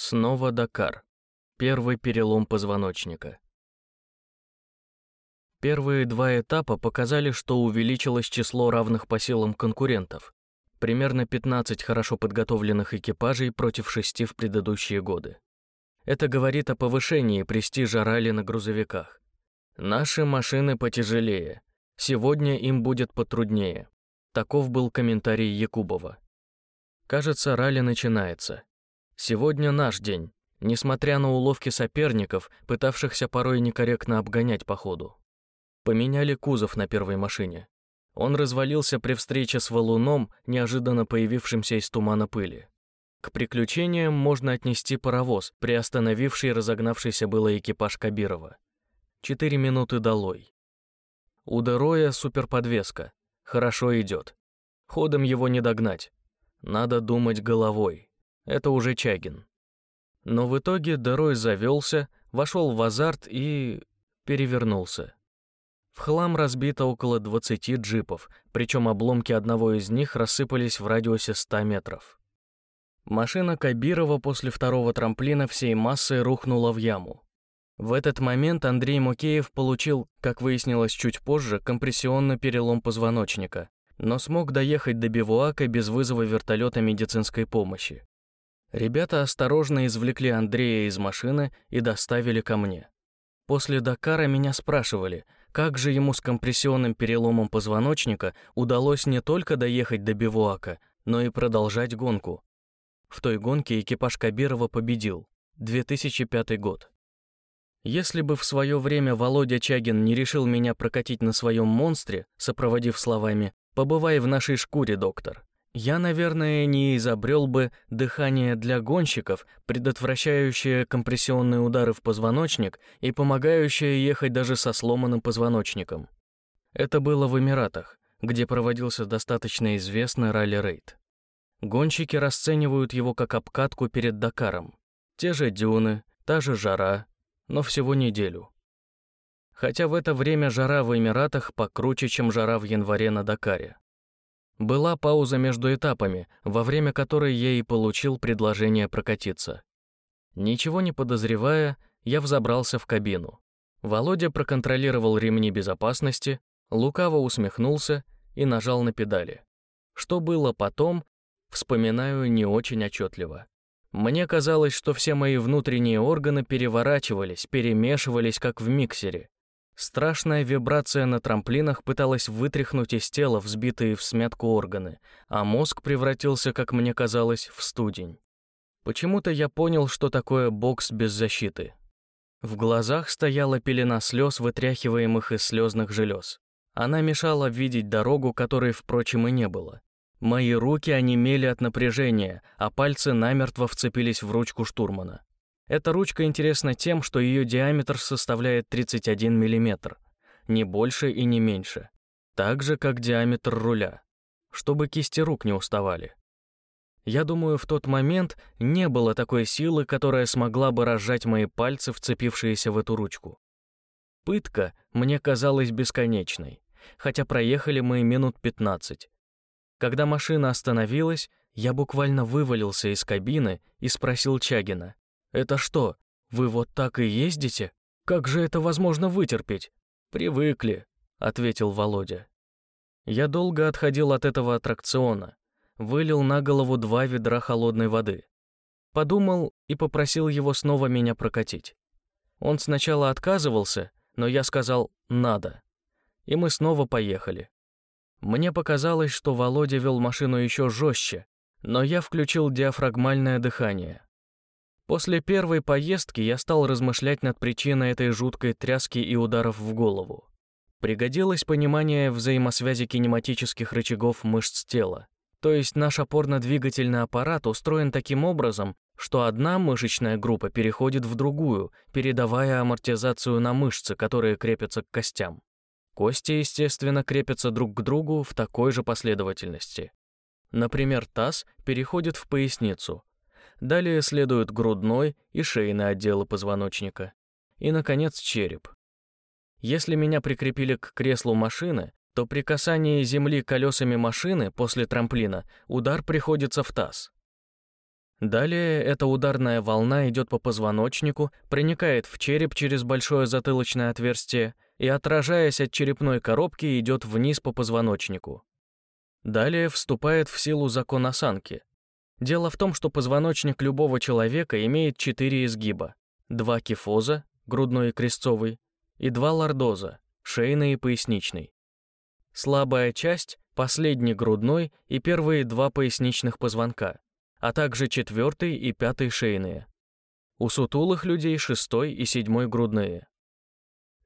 Снова Дакар. Первый перелом позвоночника. Первые два этапа показали, что увеличилось число равных по силам конкурентов. Примерно 15 хорошо подготовленных экипажей против шести в предыдущие годы. Это говорит о повышении престижа ралли на грузовиках. Наши машины потяжелее. Сегодня им будет потруднее. Таков был комментарий Якубова. Кажется, ралли начинается. Сегодня наш день, несмотря на уловки соперников, пытавшихся порой некорректно обгонять по ходу. Поменяли кузов на первой машине. Он развалился при встрече с валуном, неожиданно появившимся из тумана пыли. К приключениям можно отнести паровоз, приостановивший разогнавшийся было экипаж Кабирова. Четыре минуты долой. У Дероя суперподвеска. Хорошо идет. Ходом его не догнать. Надо думать головой. Это уже Чагин. Но в итоге Дерой завелся, вошел в азарт и... перевернулся. В хлам разбито около 20 джипов, причем обломки одного из них рассыпались в радиусе 100 метров. Машина Кабирова после второго трамплина всей массой рухнула в яму. В этот момент Андрей Мукеев получил, как выяснилось чуть позже, компрессионный перелом позвоночника, но смог доехать до бивуака без вызова вертолета медицинской помощи. Ребята осторожно извлекли Андрея из машины и доставили ко мне. После Дакара меня спрашивали, как же ему с компрессионным переломом позвоночника удалось не только доехать до бивуака, но и продолжать гонку. В той гонке экипаж Кабирова победил. 2005 год. Если бы в свое время Володя Чагин не решил меня прокатить на своем монстре, сопроводив словами «Побывай в нашей шкуре, доктор», я, наверное, не изобрел бы дыхание для гонщиков, предотвращающее компрессионные удары в позвоночник и помогающее ехать даже со сломанным позвоночником. Это было в Эмиратах, где проводился достаточно известный ралли-рейд. Гонщики расценивают его как обкатку перед Дакаром. Те же дюны, та же жара, но всего неделю. Хотя в это время жара в Эмиратах покруче, чем жара в январе на Дакаре. Была пауза между этапами, во время которой я и получил предложение прокатиться. Ничего не подозревая, я взобрался в кабину. Володя проконтролировал ремни безопасности, лукаво усмехнулся и нажал на педали. Что было потом, вспоминаю не очень отчетливо. Мне казалось, что все мои внутренние органы переворачивались, перемешивались, как в миксере. Страшная вибрация на трамплинах пыталась вытряхнуть из тела взбитые в смятку органы, а мозг превратился, как мне казалось, в студень. Почему-то я понял, что такое бокс без защиты. В глазах стояла пелена слез, вытряхиваемых из слезных желез. Она мешала видеть дорогу, которой, впрочем, и не было. Мои руки онемели от напряжения, а пальцы намертво вцепились в ручку штурмана. Эта ручка интересна тем, что ее диаметр составляет 31 мм, не больше и не меньше, так же, как диаметр руля, чтобы кисти рук не уставали. Я думаю, в тот момент не было такой силы, которая смогла бы разжать мои пальцы, вцепившиеся в эту ручку. Пытка мне казалась бесконечной, хотя проехали мы минут 15. Когда машина остановилась, я буквально вывалился из кабины и спросил Чагина, «Это что, вы вот так и ездите? Как же это возможно вытерпеть?» «Привыкли», — ответил Володя. Я долго отходил от этого аттракциона, вылил на голову два ведра холодной воды. Подумал и попросил его снова меня прокатить. Он сначала отказывался, но я сказал «надо». И мы снова поехали. Мне показалось, что Володя вел машину еще жестче, но я включил диафрагмальное дыхание. После первой поездки я стал размышлять над причиной этой жуткой тряски и ударов в голову. Пригодилось понимание взаимосвязи кинематических рычагов мышц тела. То есть наш опорно-двигательный аппарат устроен таким образом, что одна мышечная группа переходит в другую, передавая амортизацию на мышцы, которые крепятся к костям. Кости, естественно, крепятся друг к другу в такой же последовательности. Например, таз переходит в поясницу, Далее следуют грудной и шейный отделы позвоночника. И, наконец, череп. Если меня прикрепили к креслу машины, то при касании земли колесами машины после трамплина удар приходится в таз. Далее эта ударная волна идет по позвоночнику, проникает в череп через большое затылочное отверстие и, отражаясь от черепной коробки, идет вниз по позвоночнику. Далее вступает в силу закон осанки. Дело в том, что позвоночник любого человека имеет четыре изгиба. Два кифоза, грудной и крестцовый, и два лордоза, шейный и поясничный. Слабая часть – последний грудной и первые два поясничных позвонка, а также четвертый и пятый шейные. У сутулых людей шестой и седьмой грудные.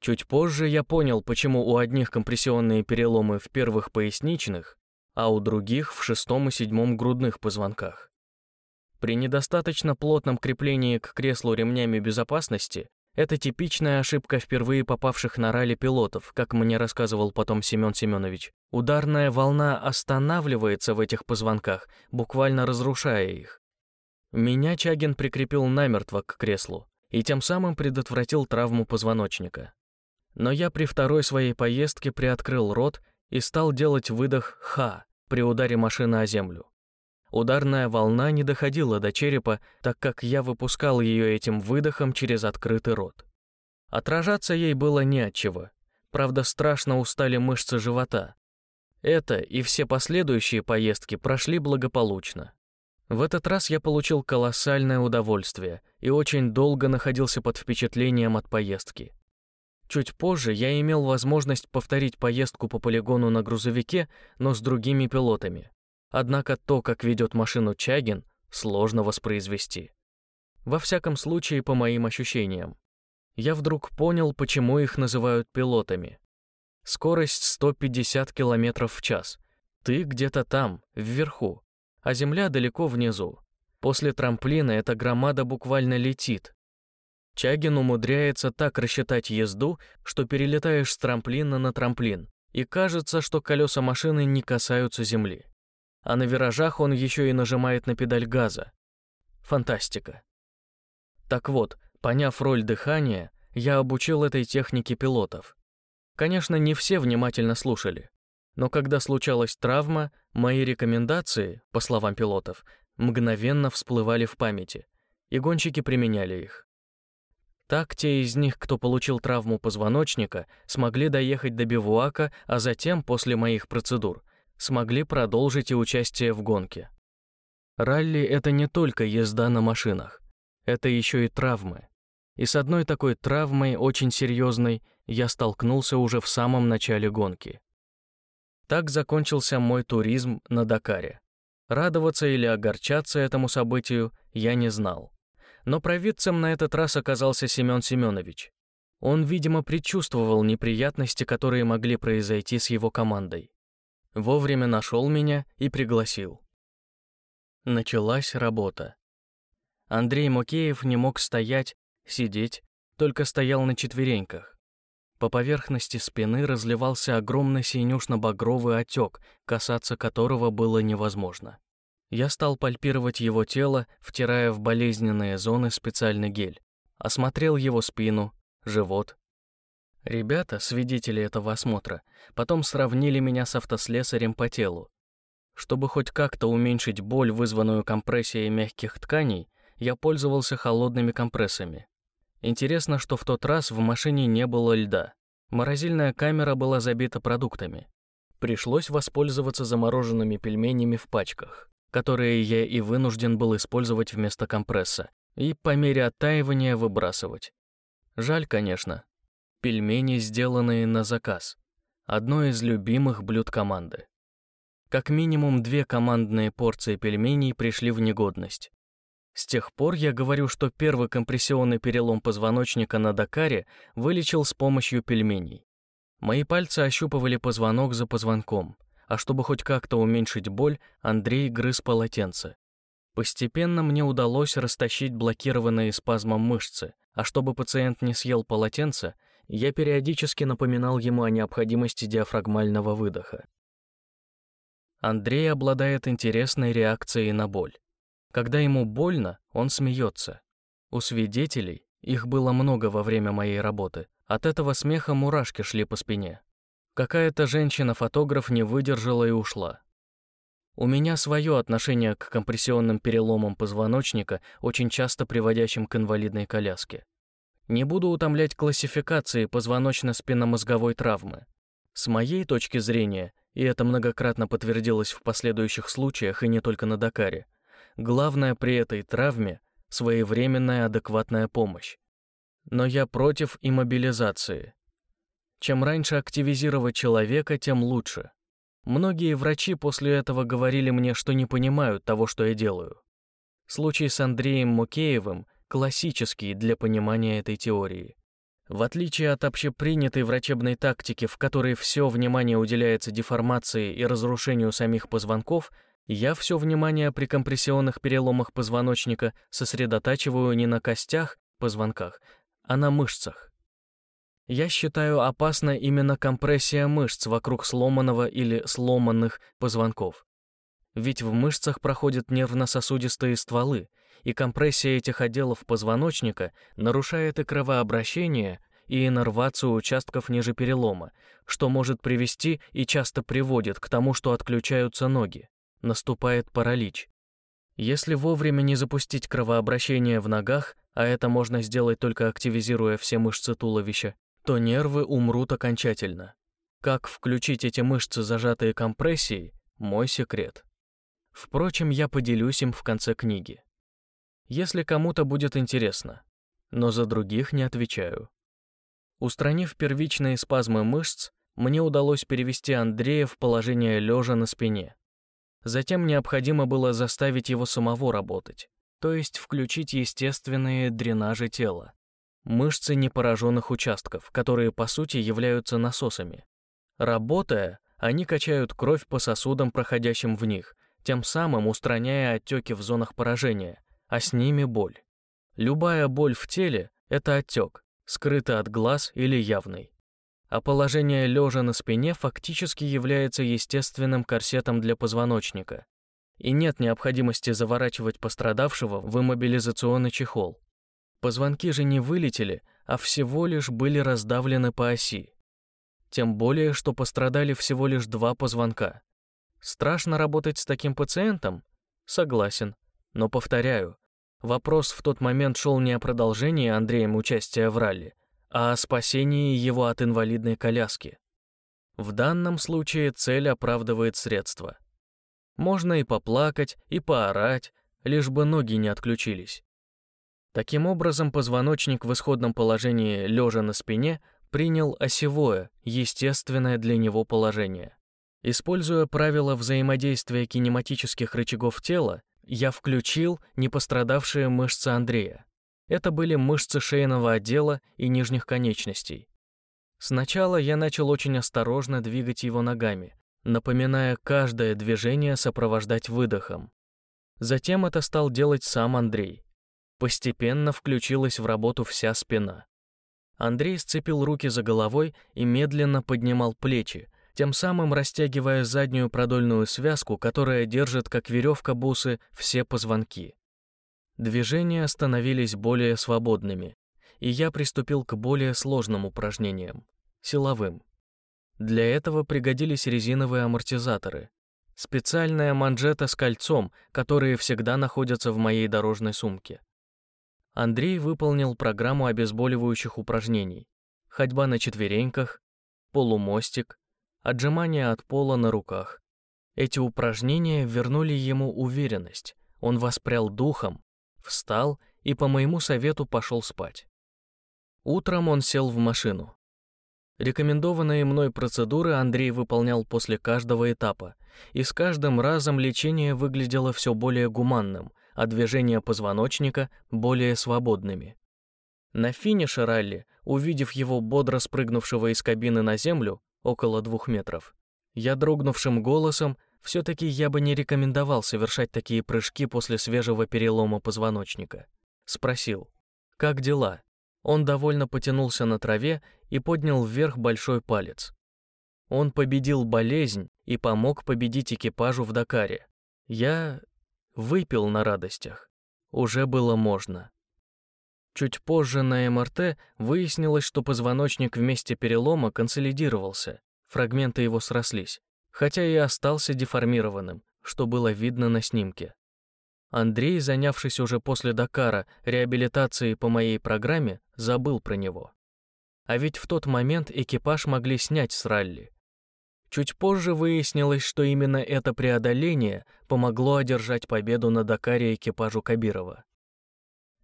Чуть позже я понял, почему у одних компрессионные переломы в первых поясничных, а у других в шестом и седьмом грудных позвонках. При недостаточно плотном креплении к креслу ремнями безопасности это типичная ошибка впервые попавших на ралли пилотов, как мне рассказывал потом Семен Семенович. Ударная волна останавливается в этих позвонках, буквально разрушая их. Меня Чагин прикрепил намертво к креслу и тем самым предотвратил травму позвоночника. Но я при второй своей поездке приоткрыл рот и стал делать выдох «ха», при ударе машины о землю. Ударная волна не доходила до черепа, так как я выпускал ее этим выдохом через открытый рот. Отражаться ей было не от. Правда, страшно устали мышцы живота. Это и все последующие поездки прошли благополучно. В этот раз я получил колоссальное удовольствие и очень долго находился под впечатлением от поездки. Чуть позже я имел возможность повторить поездку по полигону на грузовике, но с другими пилотами. Однако то, как ведет машину Чагин, сложно воспроизвести. Во всяком случае, по моим ощущениям. Я вдруг понял, почему их называют пилотами. Скорость 150 км в час. Ты где-то там, вверху, а Земля далеко внизу. После трамплина эта громада буквально летит, Чагин умудряется так рассчитать езду, что перелетаешь с трамплина на трамплин, и кажется, что колеса машины не касаются земли. А на виражах он еще и нажимает на педаль газа. Фантастика. Так вот, поняв роль дыхания, я обучил этой технике пилотов. Конечно, не все внимательно слушали, но когда случалась травма, мои рекомендации, по словам пилотов, мгновенно всплывали в памяти, и гонщики применяли их. Так те из них, кто получил травму позвоночника, смогли доехать до бивуака, а затем, после моих процедур, смогли продолжить и участие в гонке. Ралли — это не только езда на машинах, это еще и травмы. И с одной такой травмой, очень серьезной, я столкнулся уже в самом начале гонки. Так закончился мой туризм на Дакаре. Радоваться или огорчаться этому событию я не знал. Но провидцем на этот раз оказался Семен Семенович. Он, видимо, предчувствовал неприятности, которые могли произойти с его командой. Вовремя нашел меня и пригласил. Началась работа. Андрей Мокеев не мог стоять, сидеть, только стоял на четвереньках. По поверхности спины разливался огромный синюшно-багровый отек, касаться которого было невозможно. Я стал пальпировать его тело, втирая в болезненные зоны специальный гель. Осмотрел его спину, живот. Ребята, свидетели этого осмотра, потом сравнили меня с автослесарем по телу. Чтобы хоть как-то уменьшить боль, вызванную компрессией мягких тканей, я пользовался холодными компрессами. Интересно, что в тот раз в машине не было льда. Морозильная камера была забита продуктами. Пришлось воспользоваться замороженными пельменями в пачках которые я и вынужден был использовать вместо компресса, и по мере оттаивания выбрасывать. Жаль, конечно. Пельмени, сделанные на заказ. Одно из любимых блюд команды. Как минимум две командные порции пельменей пришли в негодность. С тех пор я говорю, что первый компрессионный перелом позвоночника на Дакаре вылечил с помощью пельменей. Мои пальцы ощупывали позвонок за позвонком, а чтобы хоть как-то уменьшить боль, Андрей грыз полотенце. Постепенно мне удалось растащить блокированные спазмом мышцы, а чтобы пациент не съел полотенце, я периодически напоминал ему о необходимости диафрагмального выдоха. Андрей обладает интересной реакцией на боль. Когда ему больно, он смеется. У свидетелей, их было много во время моей работы, от этого смеха мурашки шли по спине. Какая-то женщина-фотограф не выдержала и ушла. У меня свое отношение к компрессионным переломам позвоночника, очень часто приводящим к инвалидной коляске. Не буду утомлять классификации позвоночно-спинномозговой травмы. С моей точки зрения, и это многократно подтвердилось в последующих случаях и не только на Дакаре, главное при этой травме – своевременная адекватная помощь. Но я против иммобилизации. Чем раньше активизировать человека, тем лучше. Многие врачи после этого говорили мне, что не понимают того, что я делаю. Случай с Андреем Мукеевым классический для понимания этой теории. В отличие от общепринятой врачебной тактики, в которой все внимание уделяется деформации и разрушению самих позвонков, я все внимание при компрессионных переломах позвоночника сосредотачиваю не на костях, позвонках, а на мышцах. Я считаю опасна именно компрессия мышц вокруг сломанного или сломанных позвонков. Ведь в мышцах проходят нервно-сосудистые стволы, и компрессия этих отделов позвоночника нарушает и кровообращение, и иннервацию участков ниже перелома, что может привести и часто приводит к тому, что отключаются ноги. Наступает паралич. Если вовремя не запустить кровообращение в ногах, а это можно сделать только активизируя все мышцы туловища, то нервы умрут окончательно. Как включить эти мышцы, зажатые компрессией, мой секрет. Впрочем, я поделюсь им в конце книги. Если кому-то будет интересно, но за других не отвечаю. Устранив первичные спазмы мышц, мне удалось перевести Андрея в положение лежа на спине. Затем необходимо было заставить его самого работать, то есть включить естественные дренажи тела мышцы непораженных участков, которые по сути являются насосами. Работая, они качают кровь по сосудам, проходящим в них, тем самым устраняя отеки в зонах поражения, а с ними боль. Любая боль в теле – это отек, скрытый от глаз или явный. А положение лежа на спине фактически является естественным корсетом для позвоночника. И нет необходимости заворачивать пострадавшего в иммобилизационный чехол. Позвонки же не вылетели, а всего лишь были раздавлены по оси. Тем более, что пострадали всего лишь два позвонка. Страшно работать с таким пациентом? Согласен. Но повторяю, вопрос в тот момент шел не о продолжении Андреем участия в ралли, а о спасении его от инвалидной коляски. В данном случае цель оправдывает средства. Можно и поплакать, и поорать, лишь бы ноги не отключились. Таким образом, позвоночник в исходном положении лежа на спине принял осевое, естественное для него положение. Используя правила взаимодействия кинематических рычагов тела, я включил не пострадавшие мышцы Андрея. Это были мышцы шейного отдела и нижних конечностей. Сначала я начал очень осторожно двигать его ногами, напоминая каждое движение сопровождать выдохом. Затем это стал делать сам Андрей. Постепенно включилась в работу вся спина. Андрей сцепил руки за головой и медленно поднимал плечи, тем самым растягивая заднюю продольную связку, которая держит, как веревка бусы, все позвонки. Движения становились более свободными, и я приступил к более сложным упражнениям — силовым. Для этого пригодились резиновые амортизаторы, специальная манжета с кольцом, которые всегда находятся в моей дорожной сумке. Андрей выполнил программу обезболивающих упражнений. Ходьба на четвереньках, полумостик, отжимания от пола на руках. Эти упражнения вернули ему уверенность. Он воспрял духом, встал и по моему совету пошел спать. Утром он сел в машину. Рекомендованные мной процедуры Андрей выполнял после каждого этапа, и с каждым разом лечение выглядело все более гуманным, а движения позвоночника более свободными. На финише ралли, увидев его бодро спрыгнувшего из кабины на землю, около двух метров, я дрогнувшим голосом, все-таки я бы не рекомендовал совершать такие прыжки после свежего перелома позвоночника. Спросил, как дела? Он довольно потянулся на траве и поднял вверх большой палец. Он победил болезнь и помог победить экипажу в Дакаре. Я Выпил на радостях. Уже было можно. Чуть позже на МРТ выяснилось, что позвоночник в перелома консолидировался, фрагменты его срослись, хотя и остался деформированным, что было видно на снимке. Андрей, занявшись уже после Дакара реабилитацией по моей программе, забыл про него. А ведь в тот момент экипаж могли снять с ралли. Чуть позже выяснилось, что именно это преодоление помогло одержать победу на Дакаре экипажу Кабирова.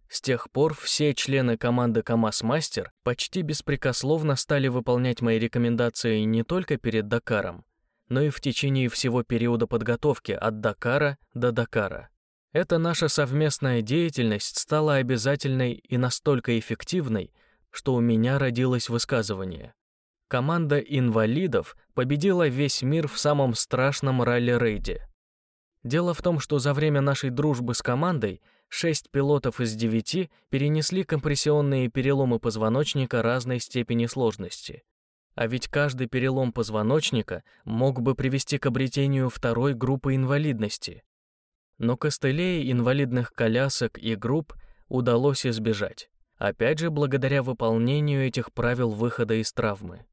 С тех пор все члены команды КамАЗ-мастер почти беспрекословно стали выполнять мои рекомендации не только перед Дакаром, но и в течение всего периода подготовки от Дакара до Дакара. Эта наша совместная деятельность стала обязательной и настолько эффективной, что у меня родилось высказывание. Команда инвалидов победила весь мир в самом страшном ралли-рейде. Дело в том, что за время нашей дружбы с командой шесть пилотов из девяти перенесли компрессионные переломы позвоночника разной степени сложности. А ведь каждый перелом позвоночника мог бы привести к обретению второй группы инвалидности но костылей, инвалидных колясок и групп удалось избежать. Опять же, благодаря выполнению этих правил выхода из травмы.